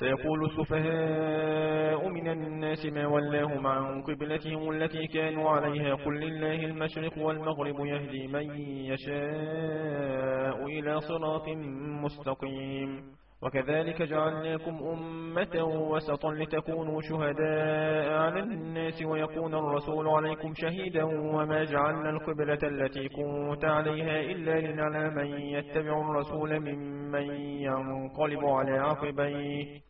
سيقول السفهاء من الناس ما ولاهم عن قبلتهم التي كانوا عليها قل لله المشرق والمغرب يهدي من يشاء إلى صراط مستقيم. وكذلك جعلناكم أمة وسطا لتكونوا شهداء على الناس ويكون الرسول عليكم شهيدا وما جعلنا القبلة التي كنت عليها إلا لنعلم من يتبع الرسول ممن ينقلب على عقبيه.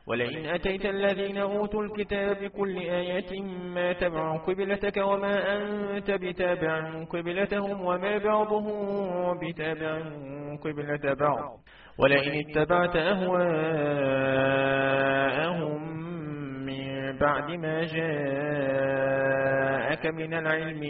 ولئن أتيت الذين أوتوا الكتاب بكل آية ما تبع قبلتك وما أنت بتابع قبلتهم وما بعضهم بتابع قبلة بعض. ولئن اتبعت أهواءهم من بعد ما جاءك من العلم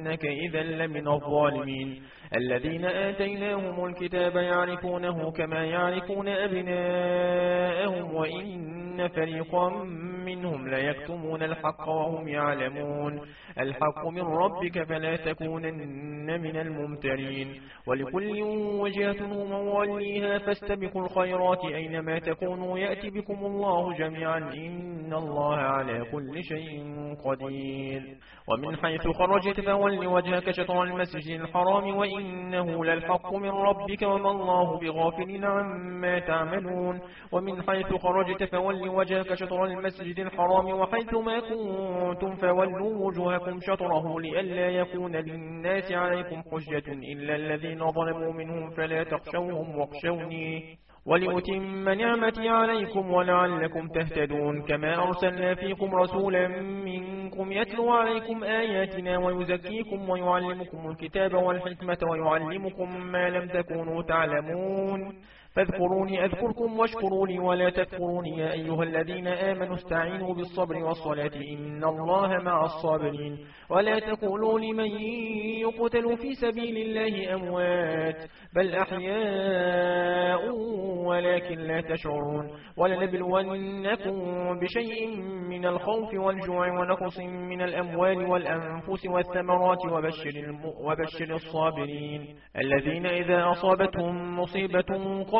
إنك إذا لمن الظالمين. الذين آتيناهم الكتاب يعرفونه كما يعرفون أبناءهم وإن فريقا منهم ليكتمون الحق وهم يعلمون. الحق من ربك فلا تكونن من الممترين. ولكل وجهة موليها فاستبقوا الخيرات أينما تكونوا. يأتي بكم الله جميعا. إن الله على كل شيء قدير. ومن حيث خرجت فول وجهك شطر المسجد الحرام. وإنه للحق من ربك وما الله بغافل عما تعملون. ومن حيث خرجت فول وجهك شطر المسجد الحرام وحيث ما كنتم فولوا وجوهكم شطره لئلا يكون للناس عليكم حجة إلا الذين ظلموا منهم فلا تخشوهم واخشوني ولأتم نعمتي عليكم ولعلكم تهتدون كما أرسلنا فيكم رسولا منكم يتلو عليكم آياتنا ويزكيكم ويعلمكم الكتاب والحكمة ويعلمكم ما لم تكونوا تعلمون فاذكروني أذكركم واشكروا لي ولا تذكروني يا أيها الذين آمنوا استعينوا بالصبر والصلاة إن الله مع الصابرين ولا تقولوا لمن يقتل في سبيل الله أموات بل أحياء ولكن لا تشعرون ولنبلونكم بشيء من الخوف والجوع ونقص من الأموال والأنفس والثمرات وبشر, وبشر الصابرين الذين إذا أصابتهم مصيبة قالوا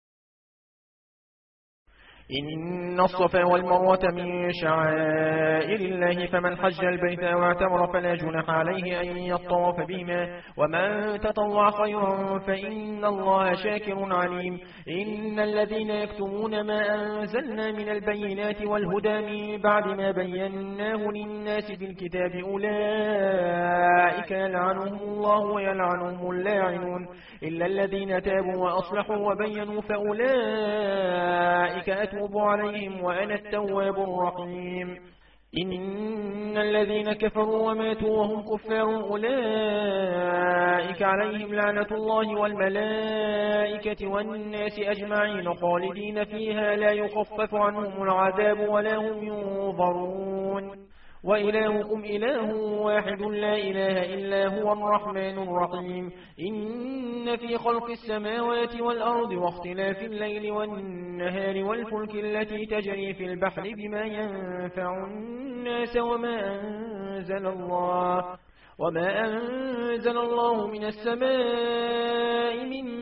إن الصفا والمروة من شعائر الله فمن حج البيت واعتمر فلا جنح عليه أن يطوف بهما ومن تطوع خيرا فإن الله شاكر عليم. إن الذين يكتمون ما أنزلنا من البينات والهدى من بعد ما بيناه للناس في الكتاب أولئك يلعنهم الله ويلعنهم اللاعنون. إلا الذين تابوا وأصلحوا وبينوا فأولئك أتوب عليهم وأنا التواب الرحيم. إن الذين كفروا وماتوا وهم كفار أولئك عليهم لعنة الله والملائكة والناس أجمعين خالدين فيها لا يخفف عنهم العذاب ولا هم ينظرون. وإلهكم إله واحد لا إله إلا هو الرحمن الرحيم. إن في خلق السماوات والأرض واختلاف الليل والنهار والفلك التي تجري في البحر بما ينفع الناس وما أنزل الله. وما أنزل الله من السماء من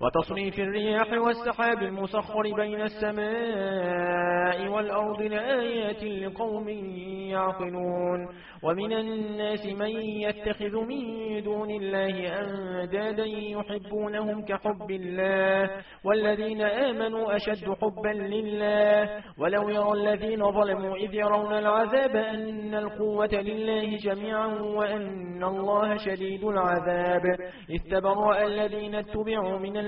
وتصريف الرياح والسحاب المسخر بين السماء والأرض لآيات لقوم يعقلون. ومن الناس من يتخذ من دون الله أندادا يحبونهم كحب الله. والذين آمنوا أشد حبا لله. ولو يرى الذين ظلموا إذ يرون العذاب أن القوة لله جميعا وأن الله شديد العذاب. استبرأ الذين اتبعوا من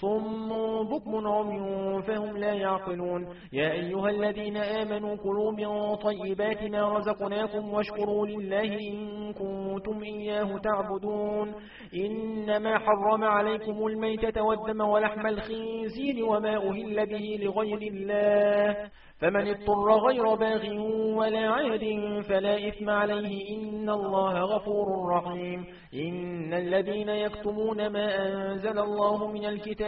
صم بكم عمي فهم لا يعقلون. يا أيها الذين آمنوا كلوا من طيبات ما رزقناكم واشكروا لله إن كنتم إياه تعبدون. إنما حرم عليكم الميتة والدم ولحم الخنزير وما أهل به لغير الله. فمن اضطر غير باغ ولا عاد فلا إثم عليه. إن الله غفور رحيم. إن الذين يكتمون ما أنزل الله من الكتاب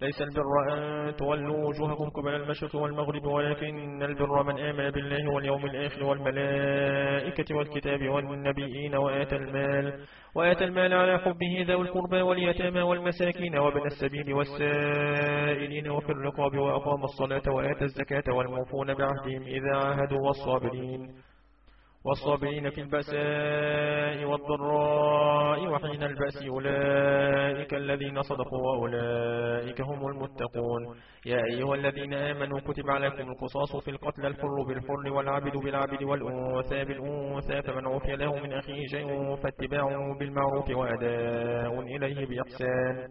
ليس البر أن تولوا وجوهكم قبل المشرق والمغرب ولكن البر من آمن بالله واليوم الآخر والملائكة والكتاب والنبيين وآتى المال وآتى المال على حبه ذوي القربى واليتامى والمساكين وابن السبيل والسائلين وفي الرقاب وأقام الصلاة وآتى الزكاة والموفون بعهدهم إذا عاهدوا والصابرين. والصابرين في البأساء والضراء وحين البأس أولئك الذين صدقوا وأولئك هم المتقون. يا أيها الذين آمنوا كتب عليكم القصاص في القتل الحر بالحر والعبد بالعبد والأنثى بالأنثى فمن عفي له من أخيه شيء فاتباع بالمعروف وأداء إليه بإحسان.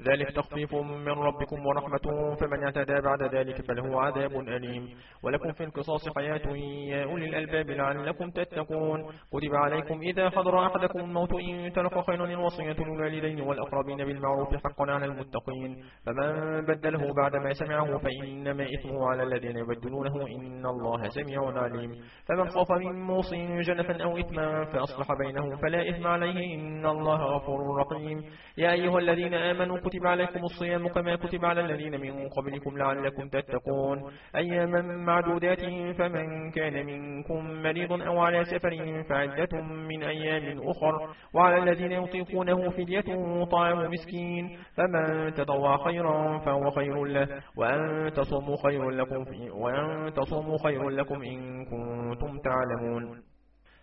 ذلك تخفيف من ربكم ورحمة فمن اعتدى بعد ذلك فله عذاب أليم. ولكم في القصاص حياة يا أولي الألباب لعلكم تتقون. كتب عليكم إذا حضر أحدكم الموت إن تلق خير الوصية للوالدين والأقربين بالمعروف حقا على المتقين. فمن بدله بعد ما سمعه فإنما إثمه على الذين يبدلونه. إن الله سميع عليم. فمن خاف من موص جنفا أو إثما فأصلح بينهم فلا إثم عليه. إن الله غفور رحيم. يا أيها الذين آمنوا كتب عليكم الصيام كما كتب على الذين من قبلكم لعلكم تتقون. أياما معدودات فمن كان منكم مريض أو على سفر فعدة من أيام أخر وعلى الذين يطيقونه فدية طعام مسكين. فمن تطوع خيرا فهو خير له وأن تصوموا خير لكم, وأن تصوموا خير لكم إن كنتم تعلمون.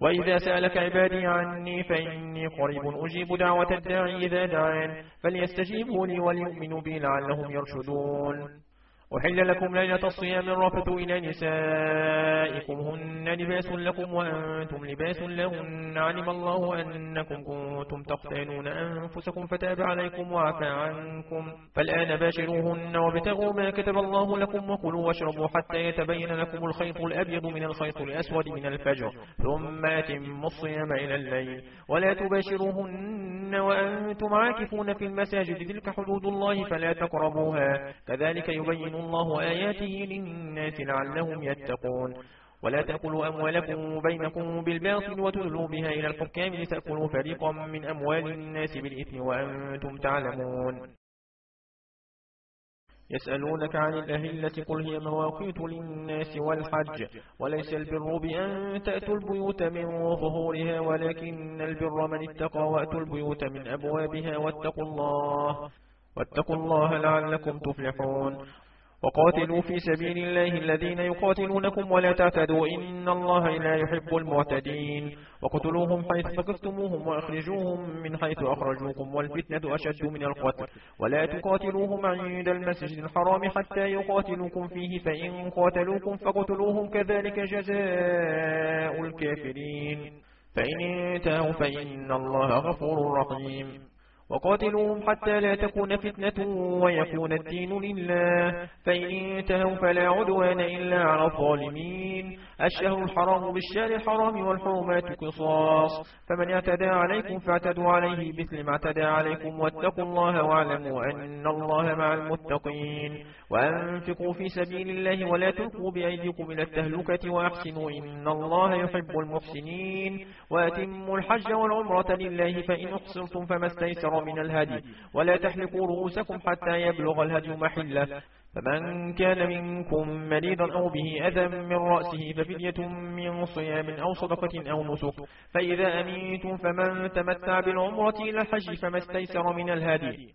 وإذا سألك عبادي عني فإني قريب أجيب دعوة الداعي إذا دعان فليستجيبوا لي وليؤمنوا بي لعلهم يرشدون. أحل لكم ليلة الصيام الرفث إلى نسائكم هن لباس لكم وأنتم لباس لهن علم الله أنكم كنتم تختانون أنفسكم فتاب عليكم وعفى عنكم فالآن باشروهن وابتغوا ما كتب الله لكم وكلوا واشربوا حتى يتبين لكم الخيط الأبيض من الخيط الأسود من الفجر ثم أتموا الصيام إلى الليل ولا تباشروهن وأنتم عاكفون في المساجد تلك حدود الله فلا تقربوها كذلك يبين الله آياته للناس لعلهم يتقون. ولا تأكلوا أموالكم بينكم بالباطل وتدلوا بها إلى الحكام لتأكلوا فريقا من أموال الناس بالإثم وأنتم تعلمون. يسألونك عن الأهلة قل هي مواقيت للناس والحج. وليس البر بأن تأتوا البيوت من ظهورها ولكن البر من اتقى وأتوا البيوت من أبوابها. واتقوا الله واتقوا الله لعلكم تفلحون. وقاتلوا في سبيل الله الذين يقاتلونكم ولا تعتدوا. إن الله لا يحب المعتدين. وقتلوهم حيث فقفتموهم وأخرجوهم من حيث أخرجوكم. والفتنة أشد من القتل. ولا تقاتلوهم عند المسجد الحرام حتى يقاتلوكم فيه. فإن قاتلوكم فقتلوهم كذلك جزاء الكافرين. فإن انتهوا فإن الله غفور رحيم. وقاتلوهم حتى لا تكون فتنة ويكون الدين لله. فإن انتهوا فلا عدوان إلا على الظالمين. الشهر الحرام بالشهر الحرام والحرمات قصاص. فمن اعتدى عليكم فاعتدوا عليه مثل ما اعتدى عليكم واتقوا الله واعلموا أن الله مع المتقين. وأنفقوا في سبيل الله ولا تلقوا بأيديكم إلى التهلكة وأحسنوا إن الله يحب المحسنين. وأتموا الحج والعمرة لله فإن أحصرتم فما استيسر من الهدي ولا تحلقوا رؤوسكم حتى يبلغ الهدي محله. فمن كان منكم مريضا أو به أذى من رأسه ففدية من صيام أو صدقة أو نسك. فإذا أميتم فمن تمتع بالعمرة إلى الحج فما استيسر من الهدي.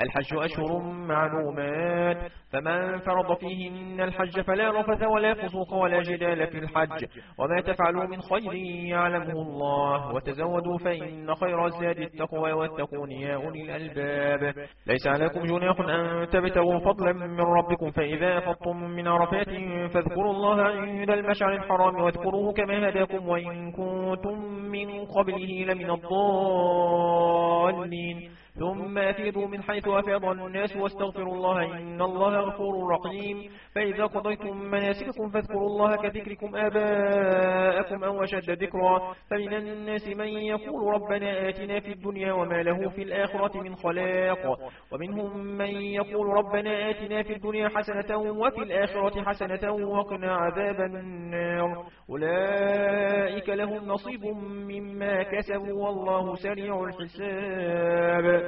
الحج أشهر معلومات. فمن فرض فيهن الحج فلا رفث ولا فسوق ولا جدال في الحج. وما تفعلوا من خير يعلمه الله. وتزودوا فإن خير الزاد التقوى واتقون يا أولي الألباب. ليس عليكم جناح أن تبتغوا فضلا من ربكم. فإذا أفضتم من عرفات فاذكروا الله عند المشعر الحرام واذكروه كما هداكم. وإن كنتم من قبله لمن الضالين. ثم أفيدوا من حيث أفيض الناس واستغفروا الله إن الله غفور رحيم. فإذا قضيتم مناسككم فاذكروا الله كذكركم آباءكم أو أشد ذكرا. فمن الناس من يقول ربنا آتنا في الدنيا وما له في الآخرة من خلاق. ومنهم من يقول ربنا آتنا في الدنيا حسنة وفي الآخرة حسنة وقنا عذاب النار. أولئك لهم نصيب مما كسبوا والله سريع الحساب.